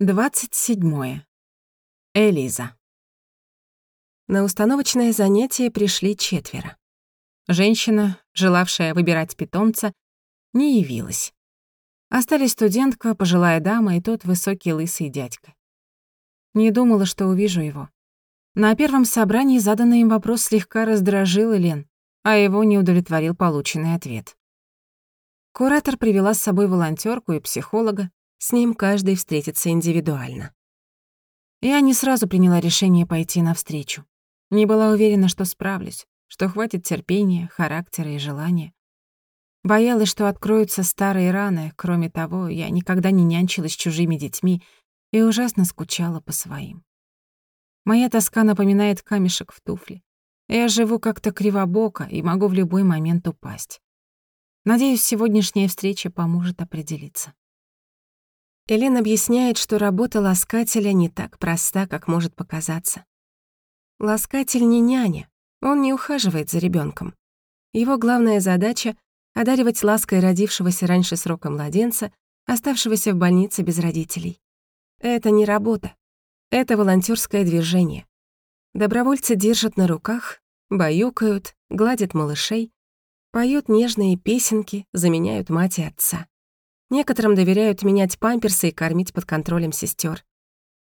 27. Элиза. На установочное занятие пришли четверо. Женщина, желавшая выбирать питомца, не явилась. Остались студентка, пожилая дама и тот высокий лысый дядька. Не думала, что увижу его. На первом собрании заданный им вопрос слегка раздражил Элен, а его не удовлетворил полученный ответ. Куратор привела с собой волонтерку и психолога, с ним каждый встретится индивидуально. Я не сразу приняла решение пойти навстречу. Не была уверена, что справлюсь, что хватит терпения, характера и желания. Боялась, что откроются старые раны. Кроме того, я никогда не нянчилась с чужими детьми и ужасно скучала по своим. Моя тоска напоминает камешек в туфле. Я живу как-то кривобоко и могу в любой момент упасть. Надеюсь, сегодняшняя встреча поможет определиться. Элен объясняет, что работа ласкателя не так проста, как может показаться. Ласкатель не няня, он не ухаживает за ребенком. Его главная задача — одаривать лаской родившегося раньше срока младенца, оставшегося в больнице без родителей. Это не работа, это волонтерское движение. Добровольцы держат на руках, баюкают, гладят малышей, поют нежные песенки, заменяют мать и отца. Некоторым доверяют менять памперсы и кормить под контролем сестер.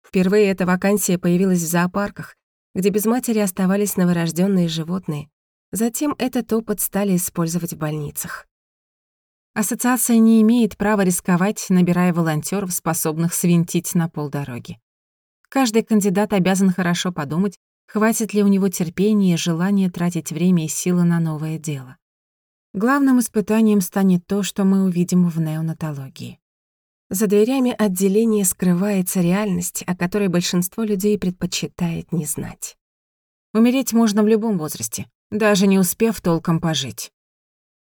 Впервые эта вакансия появилась в зоопарках, где без матери оставались новорожденные животные. Затем этот опыт стали использовать в больницах. Ассоциация не имеет права рисковать, набирая волонтеров, способных свинтить на полдороги. Каждый кандидат обязан хорошо подумать, хватит ли у него терпения и желания тратить время и силы на новое дело. Главным испытанием станет то, что мы увидим в неонатологии. За дверями отделения скрывается реальность, о которой большинство людей предпочитает не знать. Умереть можно в любом возрасте, даже не успев толком пожить.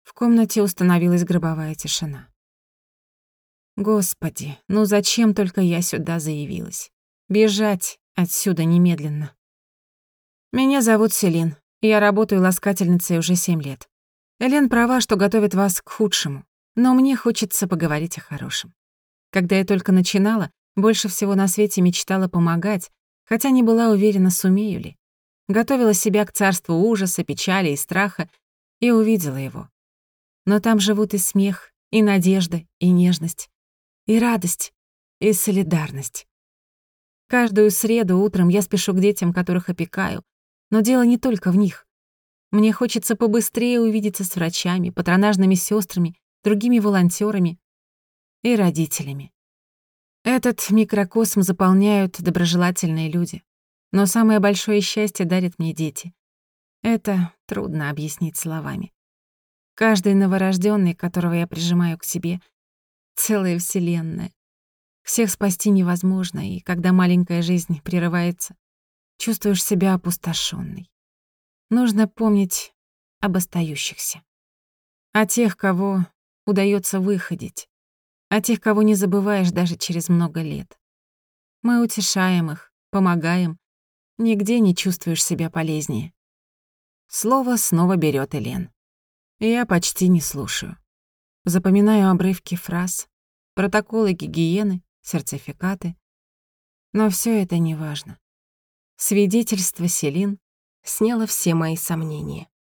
В комнате установилась гробовая тишина. Господи, ну зачем только я сюда заявилась? Бежать отсюда немедленно. Меня зовут Селин. Я работаю ласкательницей уже семь лет. Элен права, что готовит вас к худшему, но мне хочется поговорить о хорошем. Когда я только начинала, больше всего на свете мечтала помогать, хотя не была уверена, сумею ли. Готовила себя к царству ужаса, печали и страха и увидела его. Но там живут и смех, и надежда, и нежность, и радость, и солидарность. Каждую среду утром я спешу к детям, которых опекаю, но дело не только в них. Мне хочется побыстрее увидеться с врачами, патронажными сестрами, другими волонтерами и родителями. Этот микрокосм заполняют доброжелательные люди. Но самое большое счастье дарят мне дети. Это трудно объяснить словами. Каждый новорожденный, которого я прижимаю к себе, целая вселенная. Всех спасти невозможно, и когда маленькая жизнь прерывается, чувствуешь себя опустошенной. Нужно помнить об остающихся. О тех, кого удается выходить. О тех, кого не забываешь даже через много лет. Мы утешаем их, помогаем. Нигде не чувствуешь себя полезнее. Слово снова берет Элен. Я почти не слушаю. Запоминаю обрывки фраз, протоколы гигиены, сертификаты. Но все это не важно. Свидетельство Селин сняло все мои сомнения.